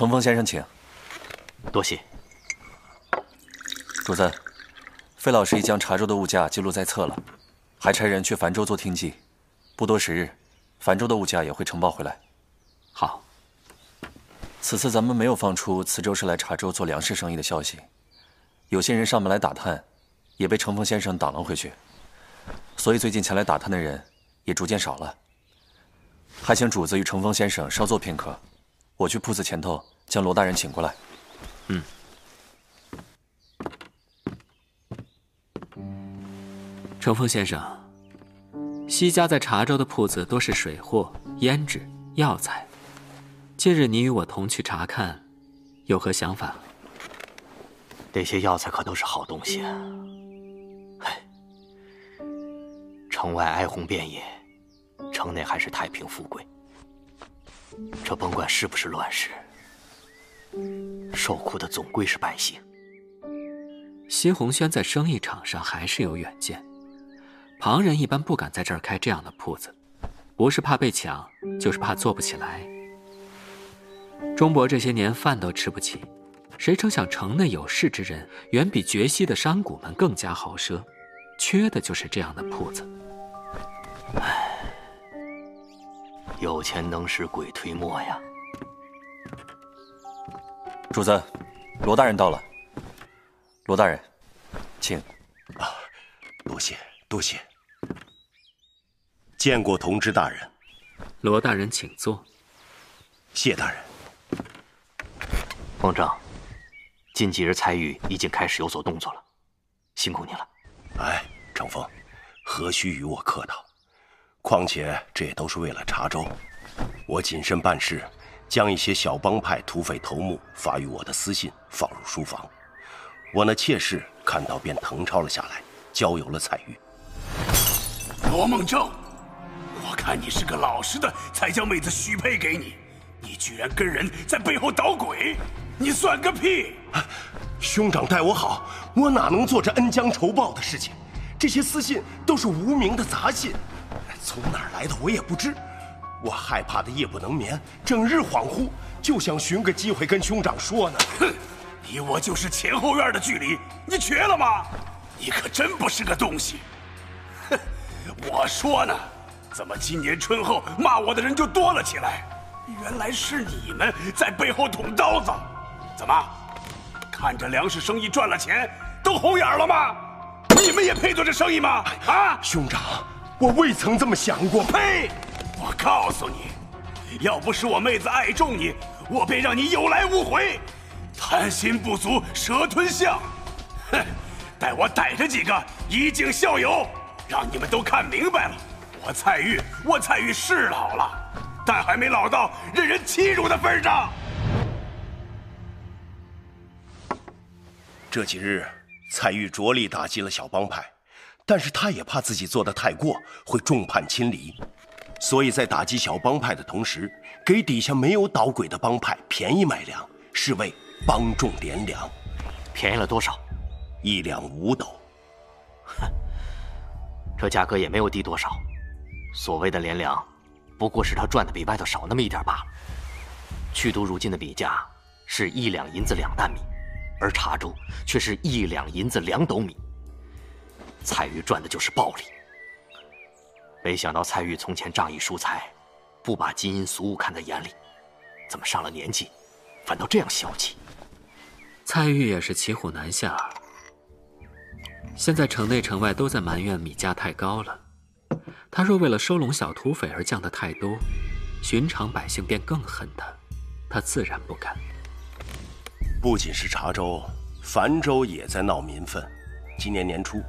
程峰先生，请。多谢。主子，费老师已将茶州的物价记录在册了，还差人去樊州做听记，不多时日，樊州的物价也会呈报回来。好。此次咱们没有放出磁州是来茶州做粮食生意的消息，有些人上门来打探，也被程峰先生挡了回去，所以最近前来打探的人也逐渐少了。还请主子与程峰先生稍坐片刻，我去铺子前头将罗大人请过来。嗯。程峰先生，西家在茶州的铺子多是水货、胭脂、药材。近日你与我同去查看，有何想法？那些药材可都是好东西啊！唉，城外哀鸿遍野，城内还是太平富贵。这甭管是不是乱世，受苦的总归是百姓。西红轩在生意场上还是有远见，旁人一般不敢在这儿开这样的铺子，不是怕被抢，就是怕做不起来。钟伯这些年饭都吃不起，谁成想城内有势之人远比绝西的商贾们更加豪奢，缺的就是这样的铺子。唉，有钱能使鬼推磨呀！主子，罗大人到了。罗大人，请。啊，多谢多谢。见过同知大人。罗大人，请坐。谢大人。凤正，近几日蔡玉已经开始有所动作了，辛苦你了。哎，程峰，何须与我客套？况且这也都是为了查州。我谨慎办事，将一些小帮派土匪头目发于我的私信放入书房。我那妾室看到便誊抄了下来，交由了彩玉。罗梦正，我看你是个老实的，才将妹子许配给你。你居然跟人在背后捣鬼！你算个屁！兄长待我好，我哪能做这恩将仇报的事情？这些私信都是无名的杂信，从哪儿来的我也不知。我害怕的夜不能眠，整日恍惚，就想寻个机会跟兄长说呢。哼，你我就是前后院的距离，你瘸了吗？你可真不是个东西！哼，我说呢，怎么今年春后骂我的人就多了起来？原来是你们在背后捅刀子。怎么，看着粮食生意赚了钱，都红眼了吗？你们也配做这生意吗？啊，兄长，我未曾这么想过。呸！我告诉你，要不是我妹子爱重你，我便让你有来无回。贪心不足蛇吞象，哼！待我逮着几个以儆效尤，让你们都看明白了。我蔡玉，我蔡玉是老了，但还没老到任人欺辱的份上。这几日，蔡玉着力打击了小帮派，但是他也怕自己做的太过会众叛亲离，所以在打击小帮派的同时，给底下没有捣鬼的帮派便宜买粮，是为帮众连粮。便宜了多少？一两五斗。哼，这价格也没有低多少。所谓的连粮，不过是他赚的比外头少那么一点罢了。去毒如今的米价是一两银子两担米。而茶州却是一两银子两斗米。蔡玉赚的就是暴利。没想到蔡玉从前仗义疏财，不把金银俗物看在眼里，怎么上了年纪，反倒这样小气？蔡玉也是骑虎难下。现在城内城外都在埋怨米价太高了，他若为了收拢小土匪而降得太多，寻常百姓便更恨他，他自然不敢。不仅是茶州，樊州也在闹民愤。今年年初，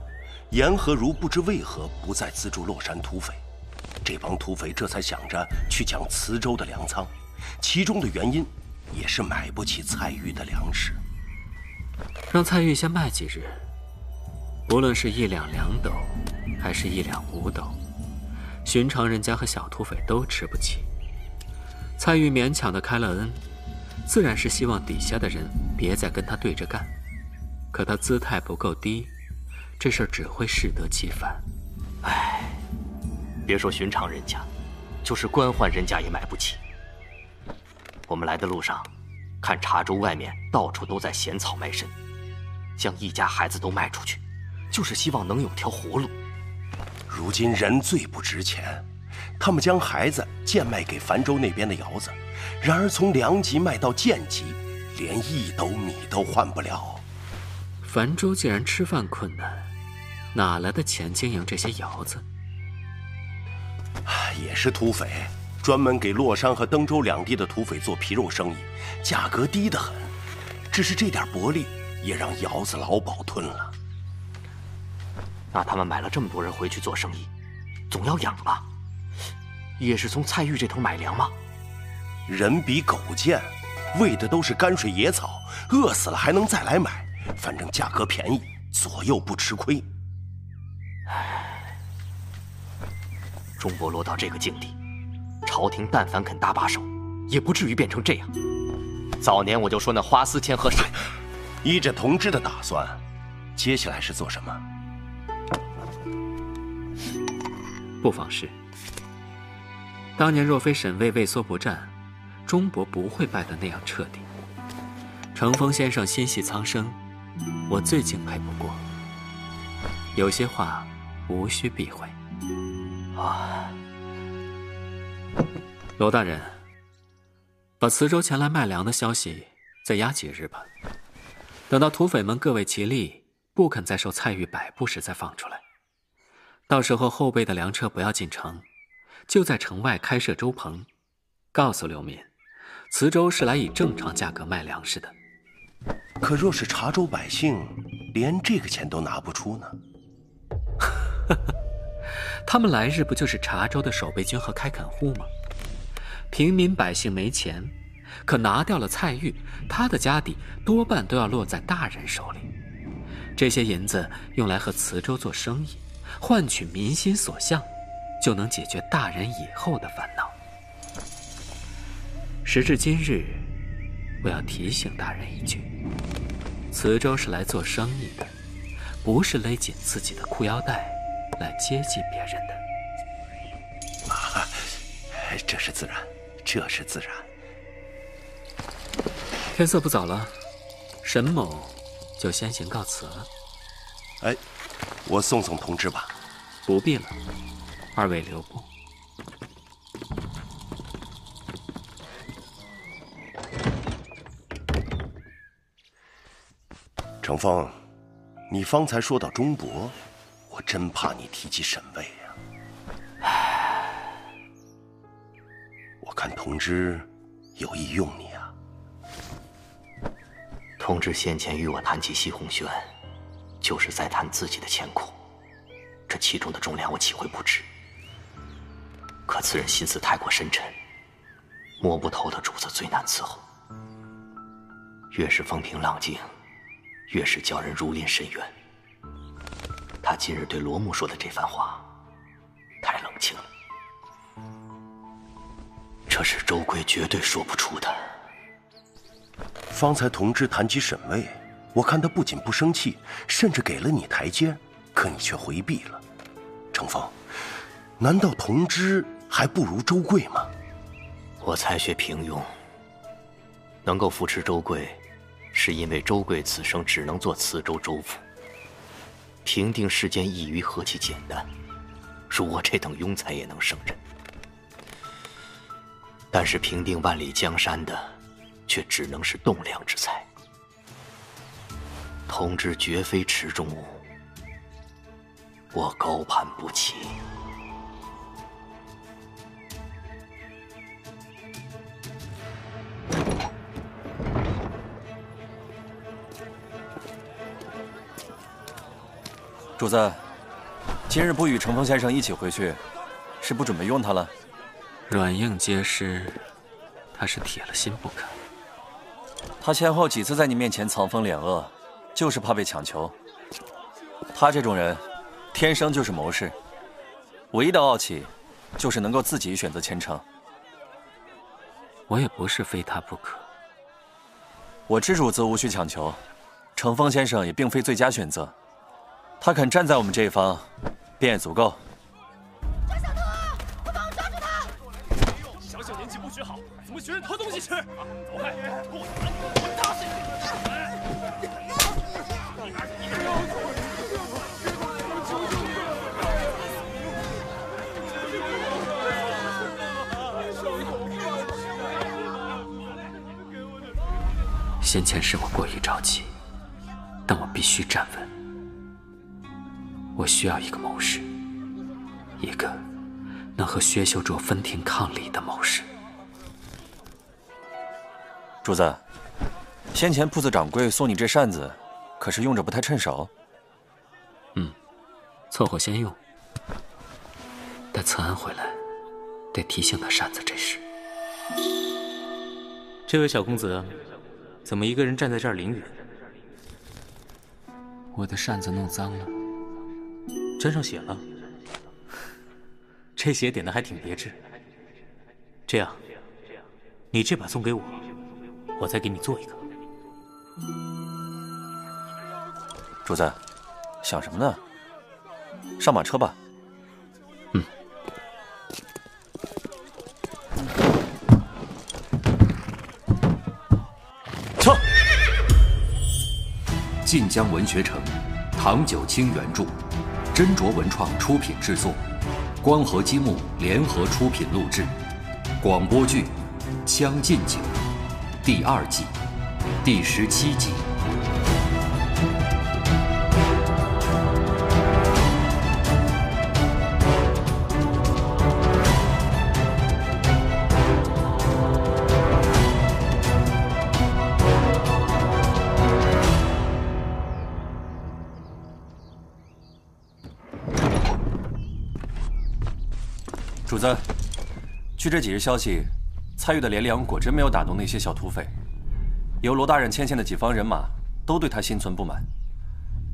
严和如不知为何不再资助洛山土匪，这帮土匪这才想着去抢磁州的粮仓，其中的原因也是买不起蔡玉的粮食。让蔡玉先卖几日，无论是一两两斗，还是一两五斗，寻常人家和小土匪都吃不起。蔡玉勉强的开了恩。自然是希望底下的人别再跟他对着干，可他姿态不够低，这事儿只会适得其反。唉，别说寻常人家，就是官宦人家也买不起。我们来的路上，看茶州外面到处都在闲草卖身，将一家孩子都卖出去，就是希望能有条活路。如今人最不值钱，他们将孩子贱卖给樊州那边的窑子，然而从粮级卖到贱级，连一斗米都换不了。樊州既然吃饭困难，哪来的钱经营这些窑子？也是土匪，专门给洛山和登州两地的土匪做皮肉生意，价格低得很。只是这点薄利，也让窑子老鸨吞了。那他们买了这么多人回去做生意，总要养吧？也是从蔡玉这头买粮吗？人比狗贱，喂的都是泔水野草，饿死了还能再来买，反正价格便宜，左右不吃亏。钟伯落到这个境地，朝廷但凡肯搭把手，也不至于变成这样。早年我就说那花思谦和沈，依着同志的打算，接下来是做什么？不妨事。当年若非沈卫畏缩不战，中伯不会败得那样彻底。程峰先生心系苍生，我最敬佩不过。有些话无需避讳。啊，罗大人，把磁州前来卖粮的消息再压几日吧。等到土匪们各为其利，不肯再受蔡玉摆布时再放出来。到时候后备的粮车不要进城，就在城外开设粥棚，告诉流民，磁州是来以正常价格卖粮食的。可若是茶州百姓连这个钱都拿不出呢？他们来日不就是茶州的守备军和开垦户吗？平民百姓没钱，可拿掉了蔡玉，他的家底多半都要落在大人手里。这些银子用来和磁州做生意，换取民心所向，就能解决大人以后的烦恼。时至今日，我要提醒大人一句：磁州是来做生意的，不是勒紧自己的裤腰带。来接近别人的，啊，这是自然，这是自然。天色不早了，沈某就先行告辞了。哎，我送送同志吧。不必了，二位留步。程峰，你方才说到钟伯。我真怕你提起沈卫呀！我看同知有意用你啊。同知先前与我谈起西红轩，就是在谈自己的前苦，这其中的重量我岂会不知？可此人心思太过深沉，摸不透的主子最难伺候。越是风平浪静，越是叫人如临深渊。他今日对罗木说的这番话，太冷清了。这是周贵绝对说不出的。方才同知谈及沈巍，我看他不仅不生气，甚至给了你台阶，可你却回避了。程峰，难道同知还不如周贵吗？我才学平庸，能够扶持周贵，是因为周贵此生只能做磁州州府。平定世间异于何其简单，如我这等庸才也能胜任。但是平定万里江山的，却只能是栋梁之才。同志绝非池中物，我高攀不起。主子，今日不与程峰先生一起回去，是不准备用他了？软硬皆施，他是铁了心不肯。他先后几次在你面前藏风敛恶，就是怕被强求。他这种人，天生就是谋士，唯一的傲气，就是能够自己选择前程。我也不是非他不可。我知主子无需强求，程峰先生也并非最佳选择。他肯站在我们这一方，便也足够。抓小偷！快帮我抓住他！小小年纪不学好，怎么学人偷东西？吃！走开！我打死你！先前是我过于着急，但我必须站稳。我需要一个谋士，一个能和薛秀卓分庭抗礼的谋士。主子，先前铺子掌柜送你这扇子，可是用着不太趁手？嗯，凑合先用。待慈安回来，得提醒他扇子这事。这位小公子，怎么一个人站在这儿淋雨？我的扇子弄脏了，沾上血了。这血点的还挺别致。这样，你这把送给我，我再给你做一个。主子，想什么呢？上马车吧。嗯。撤。晋江文学城，唐九卿原著，斟酌文创出品制作，光合积木联合出品录制，广播剧《将进酒》第二季第十七集。据这几日消息，蔡玉的连良果真没有打动那些小土匪，由罗大人牵线的几方人马都对他心存不满。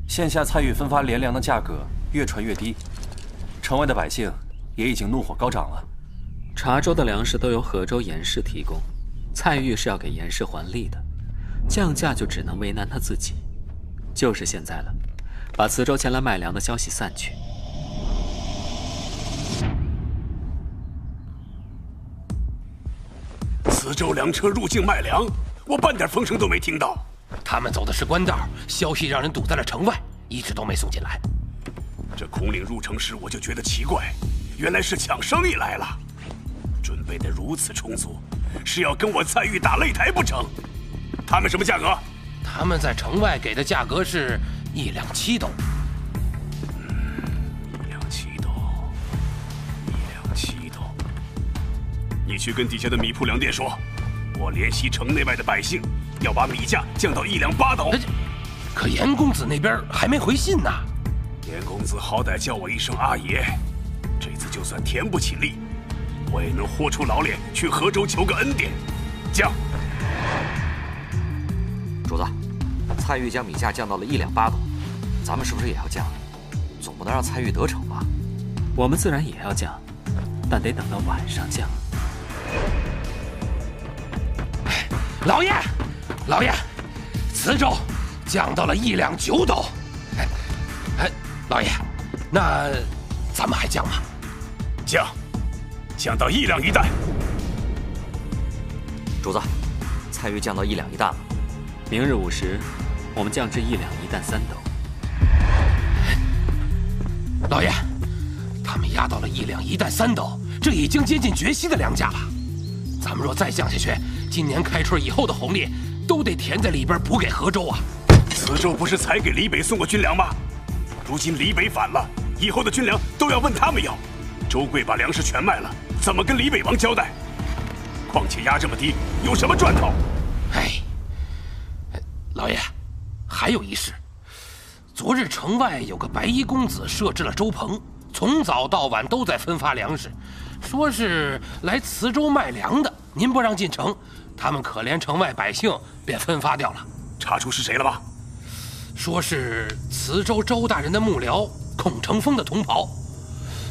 现下蔡玉分发连粮的价格越传越低，城外的百姓也已经怒火高涨了。茶州的粮食都由河州严氏提供，蔡玉是要给严氏还利的，降价就只能为难他自己。就是现在了，把磁州前来卖粮的消息散去。磁州粮车入境卖粮，我半点风声都没听到。他们走的是官道，消息让人堵在了城外，一直都没送进来。这孔岭入城时我就觉得奇怪，原来是抢生意来了，准备的如此充足，是要跟我蔡玉打擂台不成？他们什么价格？他们在城外给的价格是一两七斗。你去跟底下的米铺粮店说，我联系城内外的百姓，要把米价降到一两八斗。可严公子那边还没回信呢。严公子好歹叫我一声阿爷，这次就算填不起力，我也能豁出老脸去河州求个恩典。降。主子，蔡玉将米价降到了一两八斗，咱们是不是也要降？总不能让蔡玉得逞吧？我们自然也要降，但得等到晚上降。老爷，老爷，磁州降到了一两九斗。哎，哎，老爷，那咱们还降吗？降，降到一两一担。主子，菜玉降到一两一担了。明日午时，我们降至一两一担三斗。老爷，他们压到了一两一担三斗，这已经接近绝息的粮价了。咱们若再降下去，今年开春以后的红利都得填在里边补给河州啊。磁州不是才给李北送过军粮吗？如今李北反了，以后的军粮都要问他们要。周贵把粮食全卖了，怎么跟李北王交代？况且压这么低，有什么赚头？哎，老爷，还有一事。昨日城外有个白衣公子设置了粥棚，从早到晚都在分发粮食，说是来磁州卖粮的。您不让进城，他们可怜城外百姓，便分发掉了。查出是谁了吧？说是磁州周大人的幕僚孔成风的同袍。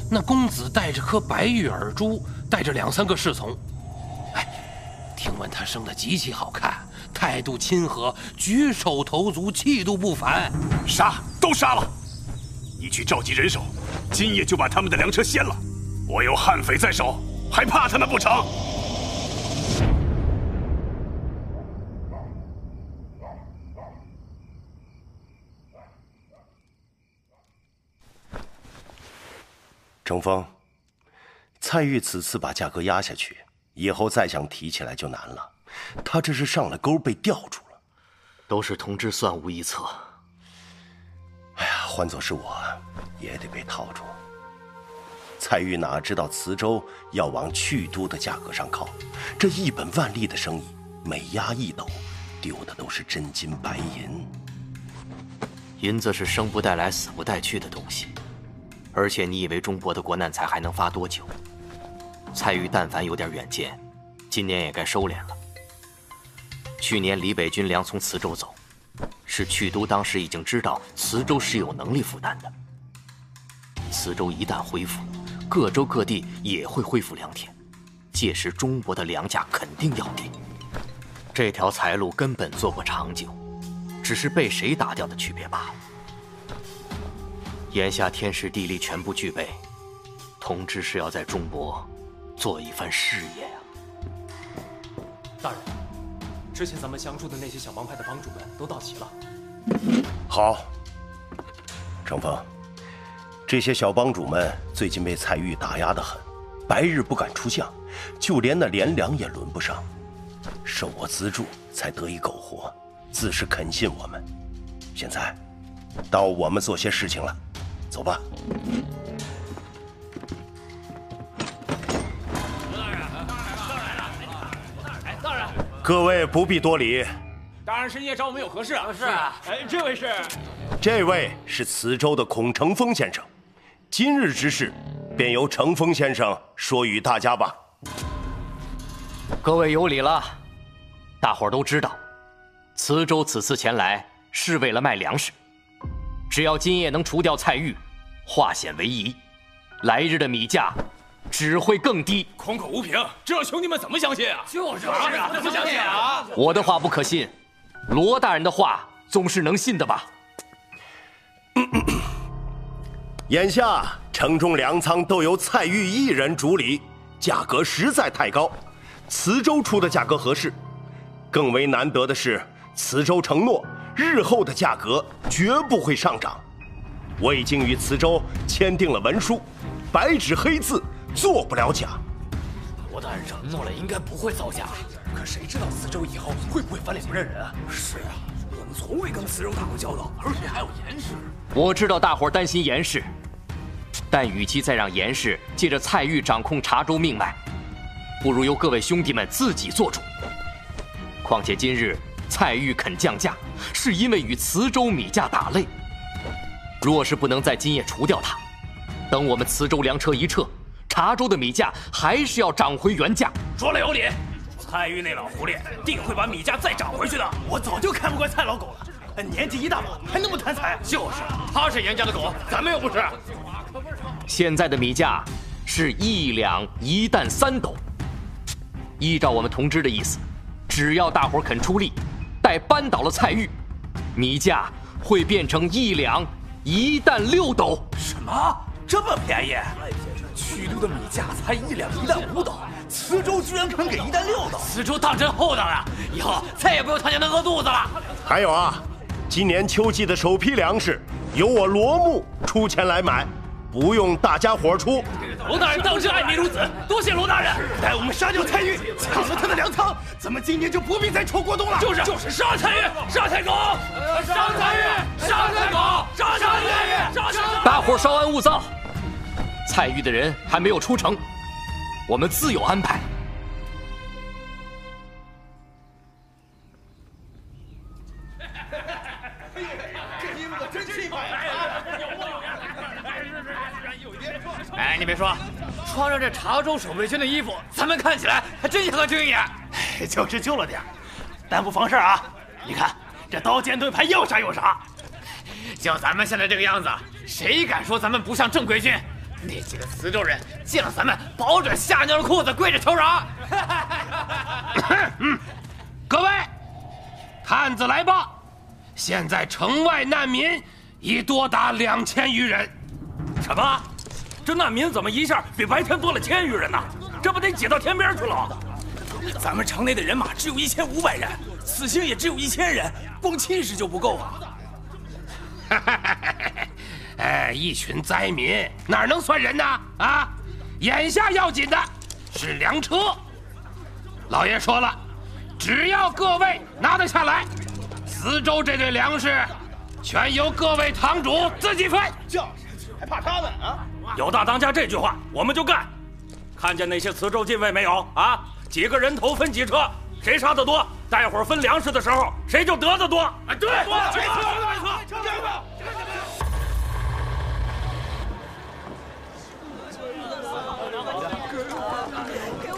那公子戴着颗白玉耳珠，带着两三个侍从。哎，听闻他生得极其好看，态度亲和，举手投足气度不凡。杀，都杀了！你去召集人手，今夜就把他们的粮车掀了。我有悍匪在手，还怕他们不成？程峰，蔡玉此次把价格压下去，以后再想提起来就难了。他这是上了钩，被吊住了。都是同志算无一策。哎呀，换做是我，也得被套住。蔡玉哪知道磁州要往去都的价格上靠？这一本万利的生意，每压一斗，丢的都是真金白银。银子是生不带来，死不带去的东西。而且你以为中国的国难财还能发多久？蔡玉但凡有点远见，今年也该收敛了。去年李北军粮从磁州走，是去都当时已经知道磁州是有能力负担的。磁州一旦恢复，各州各地也会恢复良田，届时中国的粮价肯定要跌。这条财路根本做不长久，只是被谁打掉的区别罢了。眼下天时地利全部具备，同志是要在中国做一番事业呀。大人，之前咱们相助的那些小帮派的帮主们都到齐了。好，程峰，这些小帮主们最近被蔡玉打压的很，白日不敢出相，就连那连粮也轮不上，受我资助才得以苟活，自是肯信我们。现在，到我们做些事情了。走吧。各位不必多礼。大人深夜找我们有何事啊？是啊。哎，这位是？这位是磁州的孔成峰先生。今日之事，便由成峰先生说与大家吧。各位有礼了。大伙儿都知道，磁州此次前来是为了卖粮食。只要今夜能除掉蔡玉，化险为夷，来日的米价只会更低。空口无凭，这让兄弟们怎么相信啊？就是啊，怎么相信啊？我的话不可信，罗大人的话总是能信的吧？眼下城中粮仓都由蔡玉一人主理，价格实在太高。磁州出的价格合适，更为难得的是，磁州承诺。日后的价格绝不会上涨，我已经与磁州签订了文书，白纸黑字，做不了假。我大人承诺了，应该不会造假。可谁知道磁州以后会不会翻脸不认人啊？是啊，我们从未跟磁州打过交道，而且还有严氏。我知道大伙担心严氏，但与其再让严氏借着蔡玉掌控茶州命脉，不如由各位兄弟们自己做主。况且今日。蔡玉肯降价，是因为与磁州米价打擂。若是不能在今夜除掉他，等我们磁州粮车一撤，茶州的米价还是要涨回原价。说了有理，蔡玉那老狐狸定会把米价再涨回去的。我早就看不惯蔡老狗了，年纪一大把还那么贪财。就是，他是严家的狗，咱们又不是。现在的米价是一两一担三斗，依照我们同知的意思，只要大伙肯出力。待扳倒了蔡玉，米价会变成一两一担六斗。什么？这么便宜？曲都的米价才一两一担五斗，磁州居然肯给一担六斗？磁州当真厚道啊！以后再也不用他娘的饿肚子了。还有啊，今年秋季的首批粮食由我罗木出钱来买。不用大家伙出，罗大人当真爱民如子，多谢罗大人。待我们杀掉蔡玉，抢了他的粮仓，咱们今天就不必再愁过冬了。就是就是杀蔡玉，杀蔡狗，杀蔡玉，杀蔡狗，杀蔡玉，杀蔡狗。大伙稍安勿躁，蔡玉的人还没有出城，我们自有安排。哎，你别说，穿着这茶州守备军的衣服，咱们看起来还真像个军爷。就是旧了点但不妨事啊。你看这刀剑盾牌要啥有啥。就咱们现在这个样子，谁敢说咱们不像正规军？那几个磁州人见了咱们，保准吓尿了裤子，跪着求饶。嗯，各位，探子来报。现在城外难民已多达两千余人。什么？这难民怎么一下比白天多了千余人呢？这不得挤到天边去了？咱们城内的人马只有一千五百人，死刑也只有一千人，光气势就不够啊！哎，一群灾民，哪能算人呢？啊！眼下要紧的是粮车。老爷说了，只要各位拿得下来，磁州这堆粮食全由各位堂主自己分。就是，还怕他们啊？有大当家这句话，我们就干。看见那些磁州禁卫没有？啊，几个人头分几车，谁杀的多，待会儿分粮食的时候，谁就得的多。啊，对，没错，没错，没错。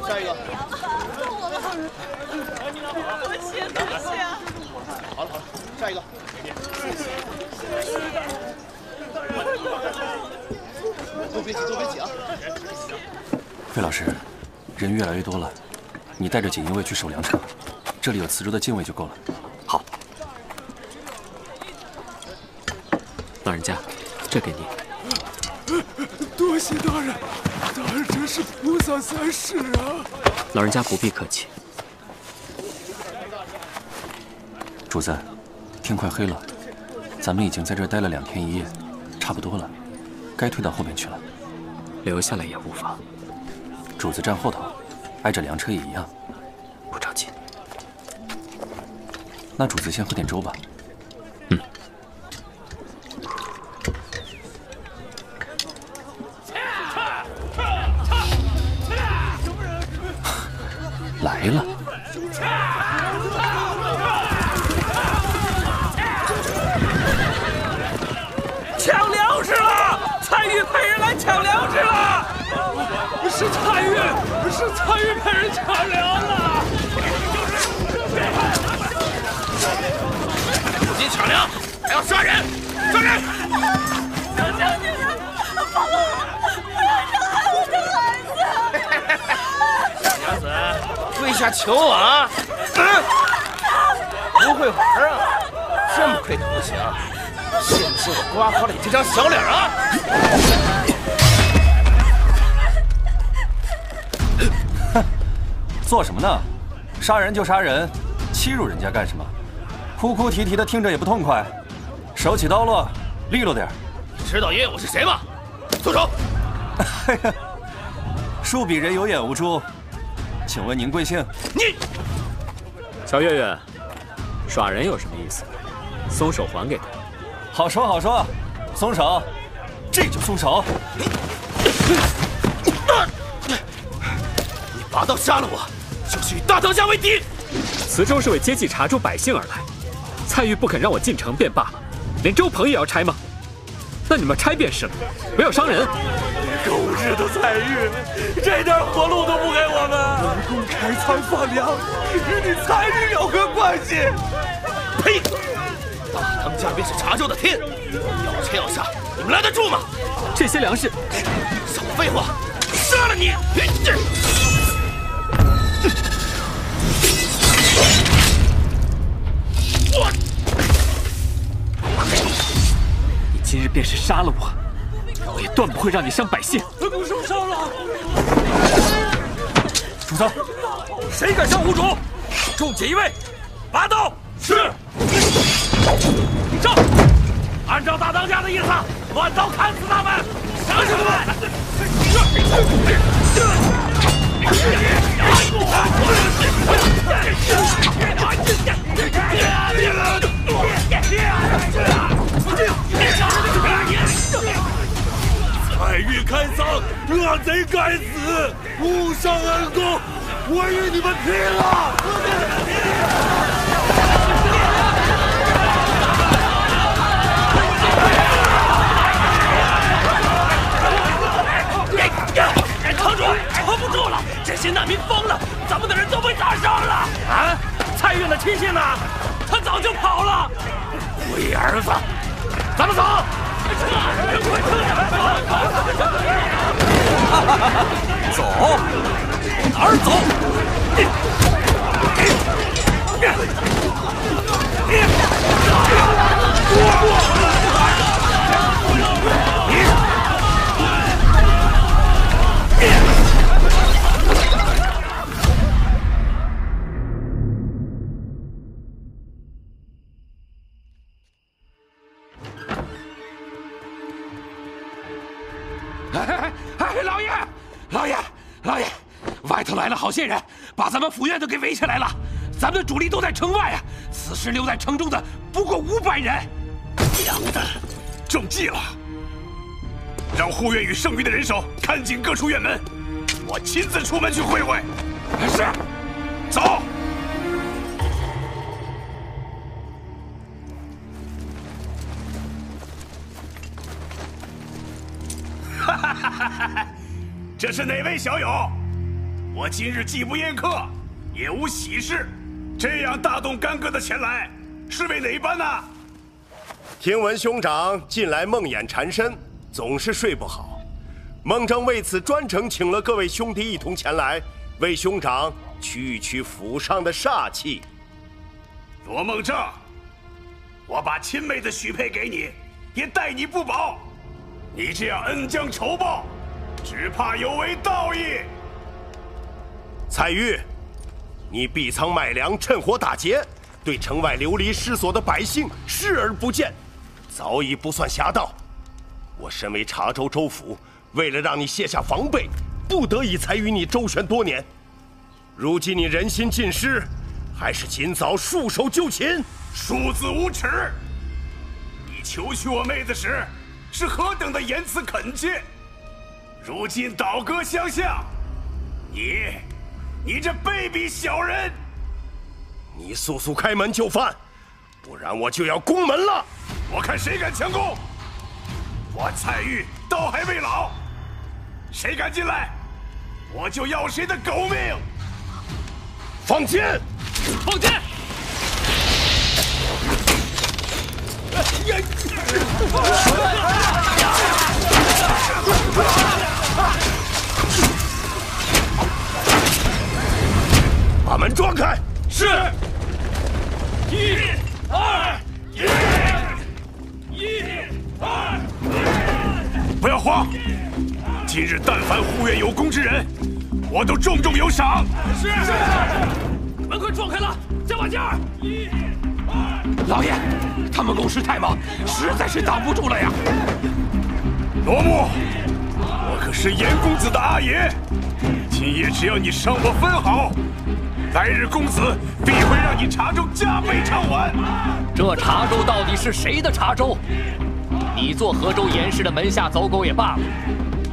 下一个。多谢多谢。好了好了，下一个。都别急，都别急啊！费老师，人越来越多了，你带着锦衣卫去守粮车，这里有磁州的禁卫就够了。好。老人家，这给你。多谢大人，大人真是菩萨三世啊！老人家不必客气。主子，天快黑了，咱们已经在这儿待了两天一夜，差不多了，该退到后面去了。留下来也无妨。主子站后头，挨着粮车也一样。不着急。那主子先喝点粥吧。杀人就杀人，欺辱人家干什么？哭哭啼啼的，听着也不痛快。手起刀落，利落点。知道爷爷我是谁吗？住手！恕鄙人有眼无珠，请问您贵姓？你，小月月，耍人有什么意思？松手还给他。好说好说，松手，这就松手。为敌。磁州是为接济茶州百姓而来，蔡玉不肯让我进城便罢了，连周鹏也要拆吗？那你们拆便是了，不要伤人。狗日的蔡玉，这点活路都不给我们！本宫开仓放粮，与你蔡玉有何关系？呸！大当家便是茶州的天，要拆要杀，你们拦得住吗？这些粮食，少废话，杀了你！你今日便是杀了我，我也断不会让你伤百姓。本宫受伤了。主子，谁敢伤胡主？众锦衣卫，拔刀！是。上！按照大当家的意思，乱刀砍死他们！杀死他蔡玉开仓，恶贼该死！误伤恩公，我与你们拼了！堂主，撑不住了！这些难民疯了，咱们的人都被打伤了！啊，蔡院的亲信呢？他早就跑了。龟儿子。咱们走。撤快撤走，走，走，走？走往哪走走好些人，把咱们府院都给围起来了。咱们的主力都在城外啊，此时留在城中的不过五百人。娘的，中计了！让护院与剩余的人手看紧各处院门，我亲自出门去会会。是，走。哈哈哈哈哈！这是哪位小友？我今日既不宴客，也无喜事，这样大动干戈的前来，是为哪般呢？听闻兄长近来梦魇缠身，总是睡不好。孟正为此专程请了各位兄弟一同前来，为兄长驱一驱府上的煞气。罗孟正，我把亲妹子许配给你，也待你不薄。你这样恩将仇报，只怕有违道义。彩玉，你闭仓卖粮，趁火打劫，对城外流离失所的百姓视而不见，早已不算侠盗。我身为茶州州府，为了让你卸下防备，不得已才与你周旋多年。如今你人心尽失，还是尽早束手就擒。庶子无耻！你求娶我妹子时，是何等的言辞恳切，如今倒戈相向，你，你这卑鄙小人！你速速开门就范，不然我就要攻门了。我看谁敢强攻！我蔡玉刀还未老，谁敢进来，我就要谁的狗命！放箭！放箭！把门撞开！是。一、二、一、一、二。不要慌！今日但凡护院有功之人，我都重重有赏。是。门快撞开了，加把劲儿！一、二。老爷，他们攻势太猛，实在是挡不住了呀！罗木，我可是严公子的阿爷，今夜只要你伤我分毫，来日公子必会让你茶州加倍偿还。这茶州到底是谁的茶州？你做河州严氏的门下走狗也罢了，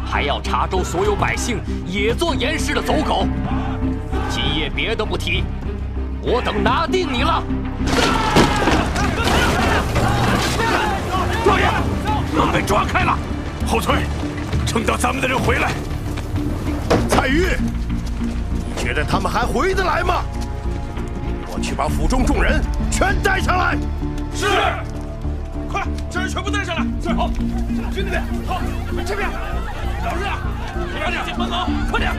还要茶州所有百姓也做严氏的走狗？今夜别的不提，我等拿定你了！老爷，门被抓开了，后退，等到咱们的人回来。彩玉，你觉得他们还回得来吗？我去把府中众人全带上来。是，快，这人全部带上来。是，好，去那边，好，这边，老师，这边点，进门口，快点。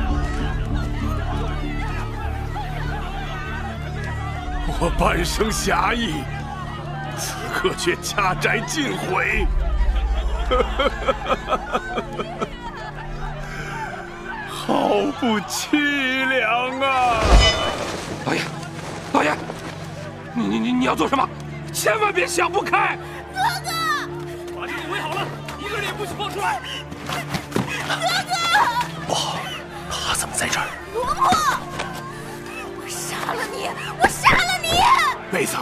我半生侠义。此刻却家宅尽毁，好不凄凉啊！老爷，老爷，你你你你要做什么？千万别想不开！哥哥，把这里围好了，一个人也不许放出来！哥哥，不好，他怎么在这儿？罗破，我杀了你！我杀了你！妹子。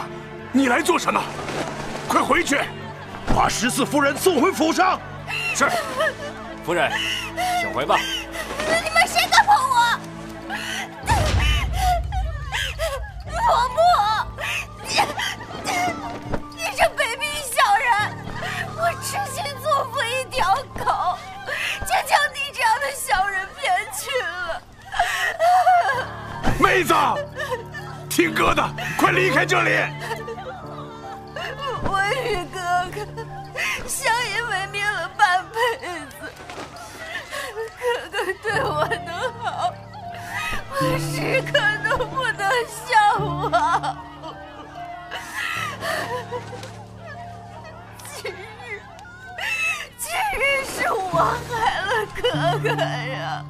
你来做什么？快回去，把十四夫人送回府上。是，夫人，请回吧。你们谁敢碰我？罗木，你你这卑鄙小人！我痴心做父一条狗，却将你这样的小人骗去了。妹子，听哥的，快离开这里！哥呀，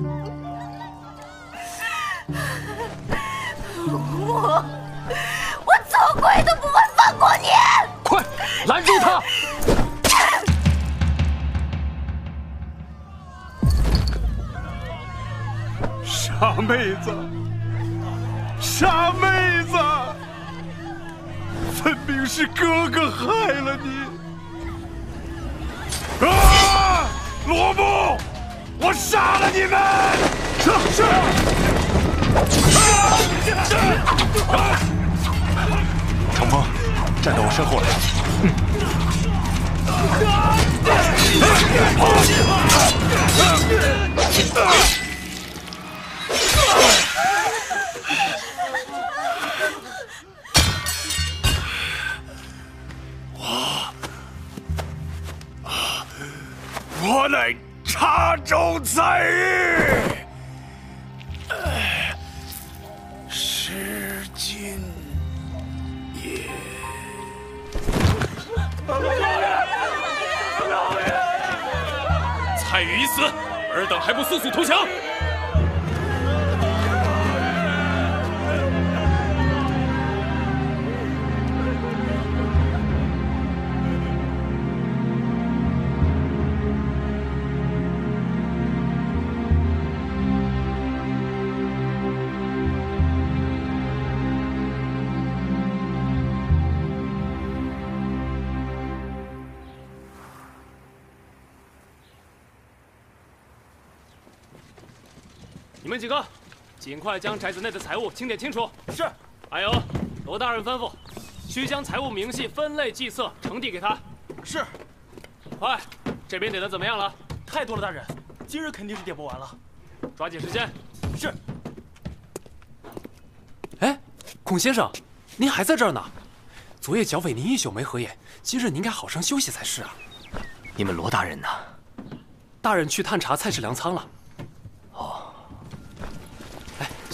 我我做鬼都不会放过你！快拦住他！傻妹子，傻妹子，分明是哥哥害了你。你们！是是。程峰，站到我身后来。我，我乃插州蔡玉，失今夜。蔡玉已死，尔等还不速速投降！们几个，尽快将宅子内的财物清点清楚。是。还有，罗大人吩咐，需将财物明细分类计册呈递给他。是。快，这边点的怎么样了？太多了，大人，今日肯定是点不完了。抓紧时间。是。哎，孔先生，您还在这儿呢？昨夜剿匪，您一宿没合眼，今日您该好生休息才是啊。你们罗大人呢？大人去探查菜市粮仓了。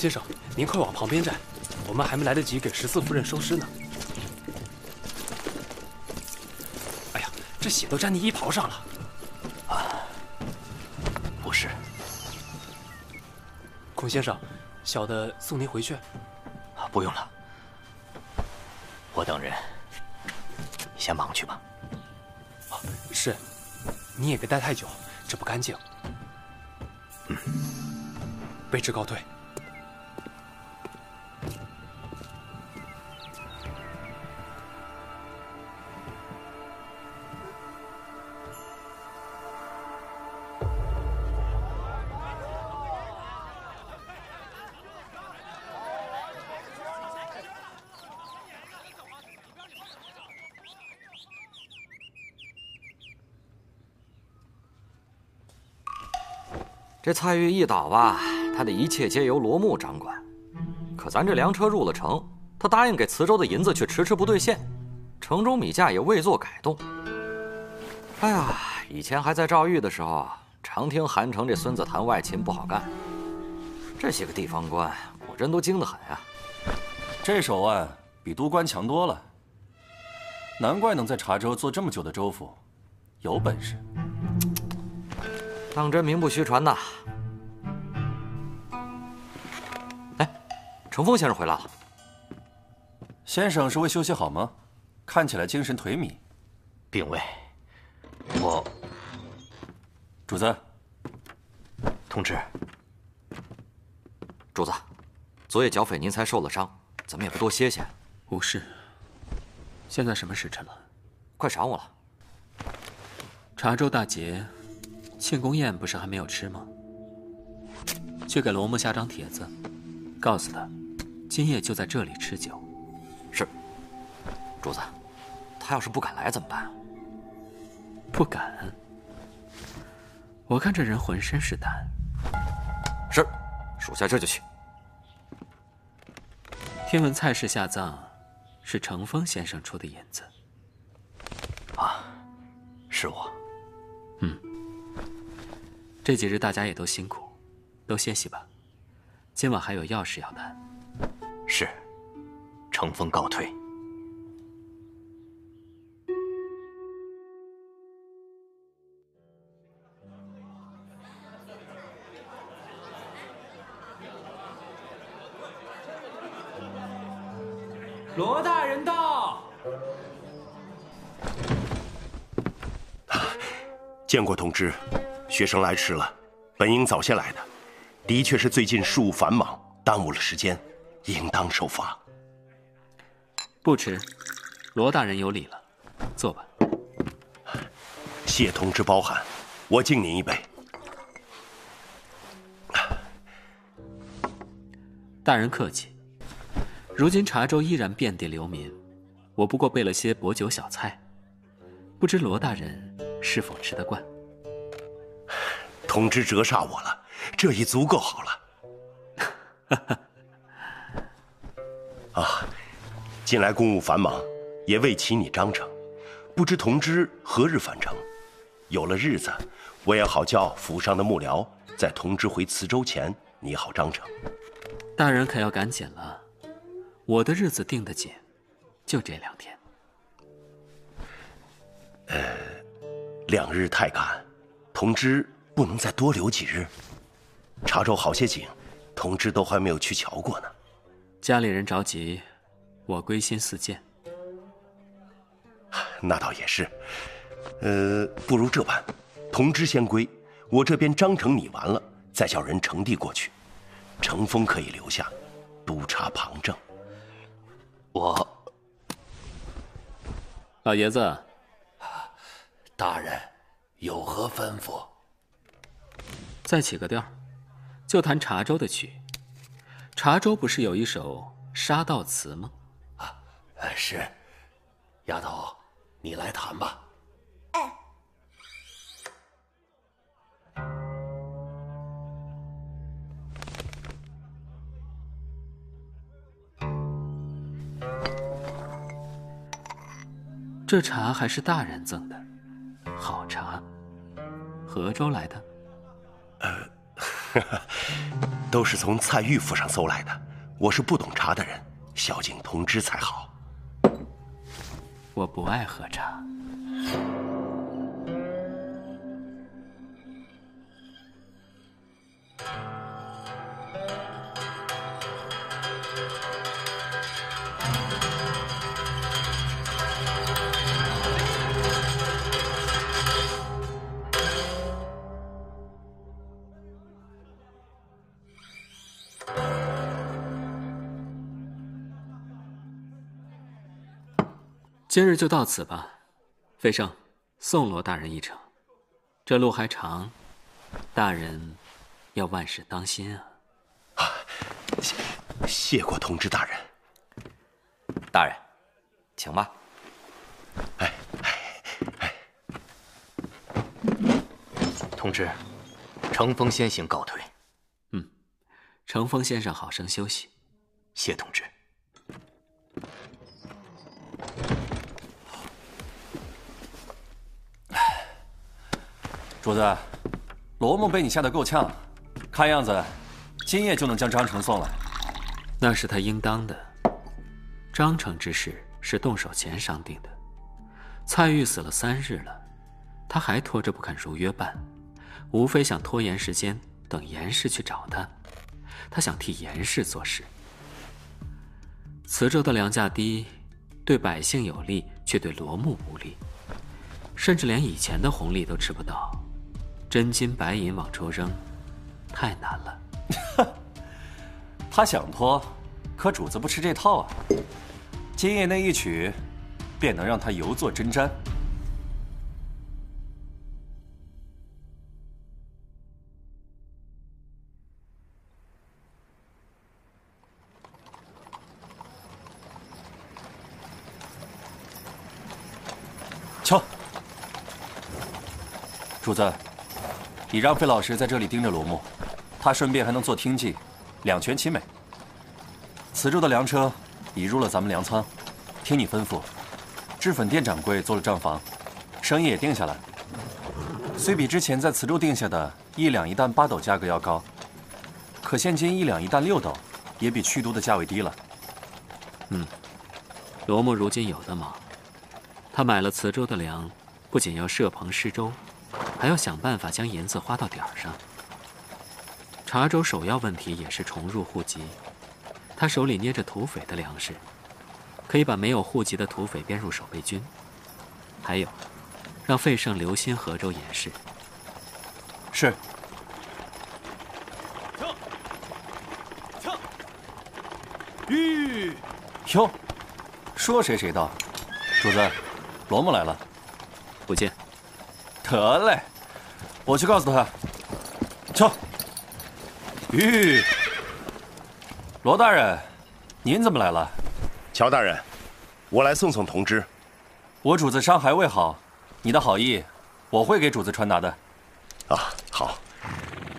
先生，您快往旁边站，我们还没来得及给十四夫人收尸呢。哎呀，这血都沾你衣袍上了。啊，不是。孔先生，小的送您回去。啊，不用了。我等人先忙去吧。啊，是，你也别待太久，这不干净。嗯，卑职告退。这蔡玉一倒吧，他的一切皆由罗木掌管。可咱这粮车入了城，他答应给磁州的银子却迟迟不兑现，城中米价也未做改动。哎呀，以前还在赵玉的时候，常听韩城这孙子谈外勤不好干。这些个地方官果真都精得很呀！这手腕比督官强多了，难怪能在茶州做这么久的州府，有本事。当真名不虚传呐！哎，程峰先生回来了。先生是未休息好吗？看起来精神颓靡。并未。我，主子。同志。主子，昨夜剿匪您才受了伤，怎么也不多歇歇？无事。现在什么时辰了？快晌午了。茶州大捷。庆功宴不是还没有吃吗？去给罗木下张帖子，告诉他，今夜就在这里吃酒。是。主子，他要是不敢来怎么办？不敢？我看这人浑身是胆。是，属下这就去。听闻蔡氏下葬，是程峰先生出的银子。啊，是我。嗯。这几日大家也都辛苦，都歇息吧。今晚还有要事要办。是，乘风告退。罗大人到。见过同知。学生来迟了，本应早些来的。的确是最近事务繁忙，耽误了时间，应当受罚。不迟，罗大人有礼了，坐吧。谢同志包涵，我敬您一杯。大人客气。如今茶州依然遍地流民，我不过备了些薄酒小菜，不知罗大人是否吃得惯？同知折煞我了，这已足够好了。啊，近来公务繁忙，也未齐你章程，不知同知何日返程？有了日子，我也好叫府上的幕僚在同知回磁州前拟好章程。大人可要赶紧了。我的日子定得紧，就这两天。呃，两日太赶，同知不能再多留几日。查州好些景，同知都还没有去瞧过呢。家里人着急，我归心似箭。那倒也是。呃，不如这般，同知先归，我这边章程拟完了，再叫人呈递过去。程峰可以留下，督察旁证。我，老爷子，大人有何吩咐？再起个调，就弹茶州的曲。茶州不是有一首杀道词吗？啊，是。丫头，你来弹吧。这茶还是大人赠的，好茶，何州来的？呃，都是从蔡玉府上搜来的。我是不懂茶的人，小景同知才好。我不爱喝茶。今日就到此吧，费胜，送罗大人一程。这路还长，大人要万事当心啊！啊，谢谢过同知大人。大人，请吧。哎哎哎！同志，程风先行告退。嗯，程风先生好生休息。谢同志。主子，罗木被你吓得够呛，看样子今夜就能将章程送来。那是他应当的。章程之事是动手前商定的。蔡玉死了三日了，他还拖着不肯如约办，无非想拖延时间，等严氏去找他。他想替严氏做事。磁州的粮价低，对百姓有利，却对罗木无利，甚至连以前的红利都吃不到。真金白银往出扔，太难了。他想拖，可主子不吃这套啊。今夜那一曲，便能让他犹作针毡。瞧，主子。你让费老师在这里盯着罗木，他顺便还能做听记，两全其美。磁州的粮车已入了咱们粮仓，听你吩咐，制粉店掌柜做了账房，生意也定下来。虽比之前在磁州定下的一两一担八斗价格要高，可现今一两一担六斗，也比去都的价位低了。嗯，罗木如今有的忙，他买了磁州的粮，不仅要设棚施粥。还要想办法将银子花到点儿上。查州首要问题也是重入户籍，他手里捏着土匪的粮食，可以把没有户籍的土匪编入守备军。还有，让费胜留心河州严氏。是。枪。枪。吁。哟，说谁谁到，主子，罗木来了。不见。得嘞。我去告诉他。瞧，咦，罗大人，您怎么来了？乔大人，我来送送同知。我主子伤还未好，你的好意，我会给主子传达的。啊，好，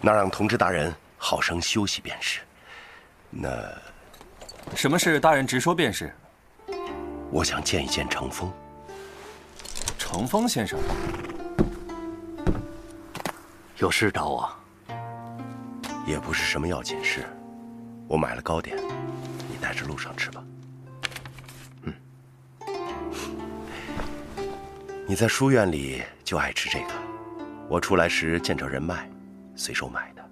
那让同知大人好生休息便是。那，什么事？大人直说便是。我想见一见程峰。程峰先生，有事找我？也不是什么要紧事。我买了糕点，你带着路上吃吧。嗯，你在书院里就爱吃这个，我出来时见着人卖，随手买的。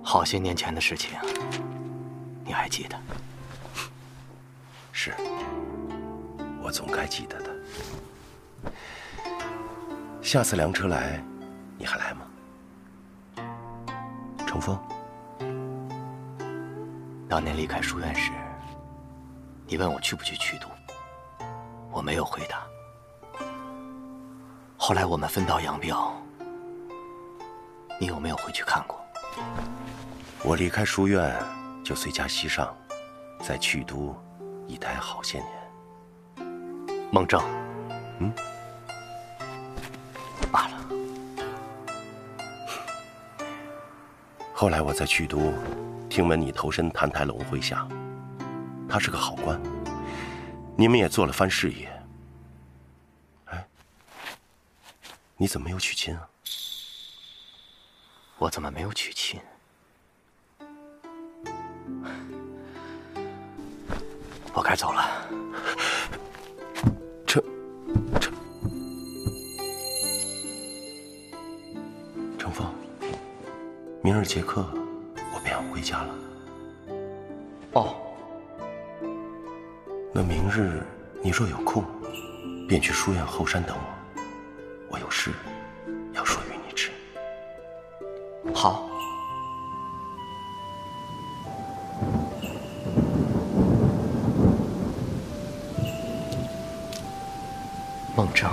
好些年前的事情，你还记得？是，我总该记得的。下次凉车来，你还来吗？程峰，当年离开书院时，你问我去不去曲都，我没有回答。后来我们分道扬镳，你有没有回去看过？我离开书院就随家西上，在曲都一待好些年。孟正，嗯，后来我在曲都，听闻你投身谭台龙麾下，他是个好官，你们也做了番事业。哎，你怎么没有娶亲啊？我怎么没有娶亲？我该走了。明日结课，我便要回家了。哦，那明日你若有空，便去书院后山等我，我有事要说与你知。好。孟正，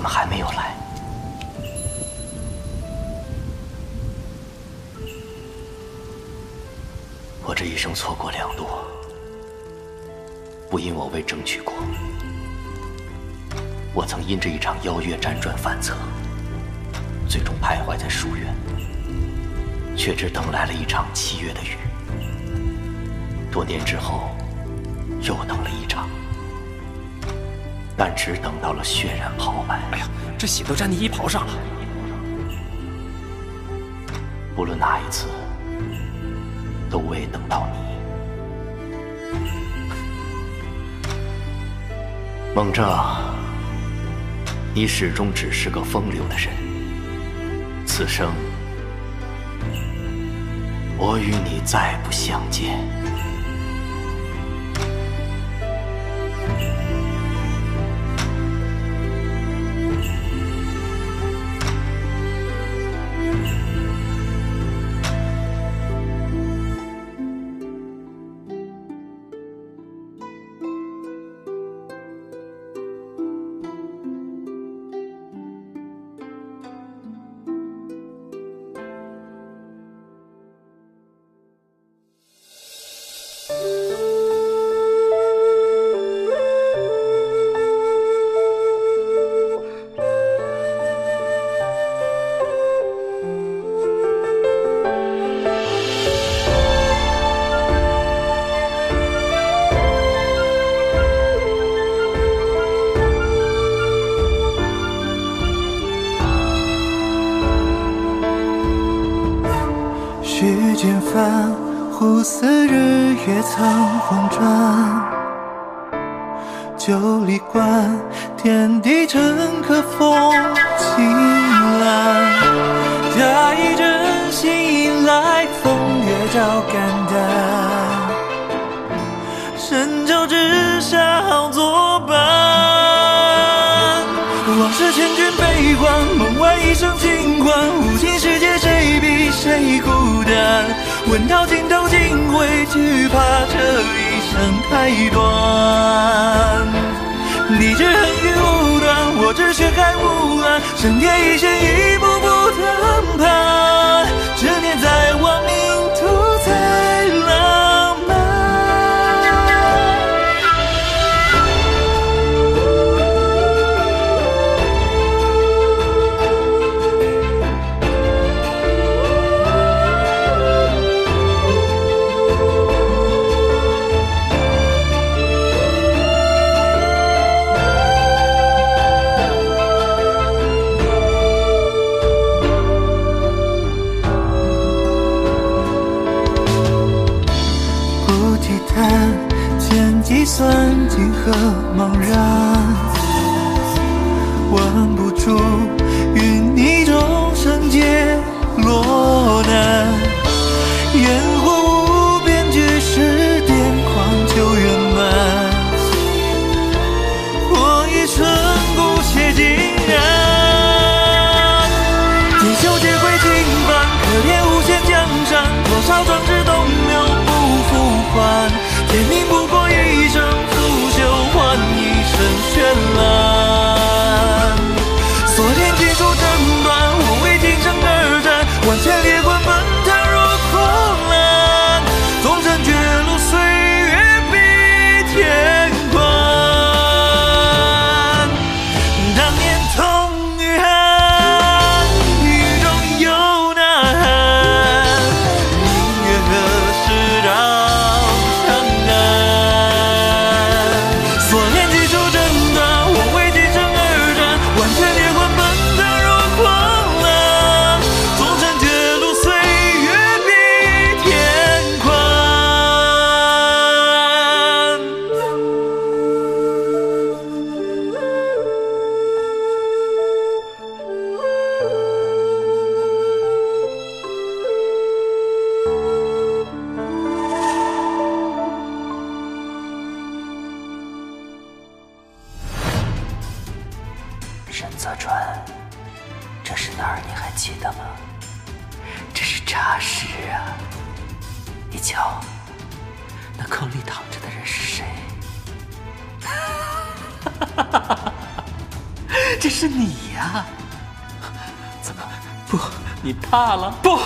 怎么还没有来？我这一生错过良多，不因我未争取过。我曾因这一场邀约辗转反侧，最终徘徊在书院，却只等来了一场七月的雨。多年之后，又等了一场，但只等到了血染袍白。哎呀，这血都沾你衣袍上了。不论哪一次，都未等到你。孟正，你始终只是个风流的人。此生，我与你再不相见。须见繁湖似日月曾红转，九里关天地成客风清澜。假意真心迎来风月照肝胆，深照之下好作伴。往事缱绻悲欢，梦外。谁孤单问到尽头竟会惧怕这一生太短。你只恨雨无端，我只血海无岸，深夜一线，一步步登攀，执念在望明安静和茫然？握不住那坑里躺着的人是谁？这是你呀、怎么不？你怕了？不，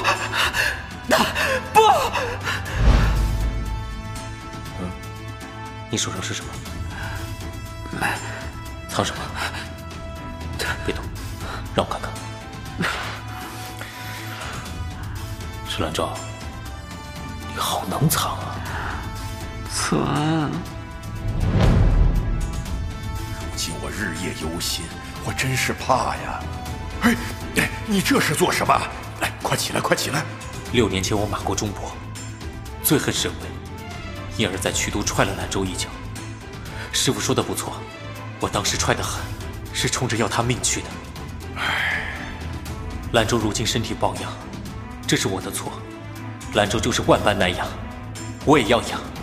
他不。嗯你手上是什么？藏什么？别动，让我看看。是兰舟，能藏啊！此安，如今我日夜忧心，我真是怕呀！哎哎，你这是做什么？哎，快起来，快起来！六年前我马过中伯，最恨沈巍，因而在曲都踹了兰州一脚。师傅说的不错，我当时踹得狠，是冲着要他命去的。兰州如今身体抱恙，这是我的错。兰州就是万般难养，我也要养。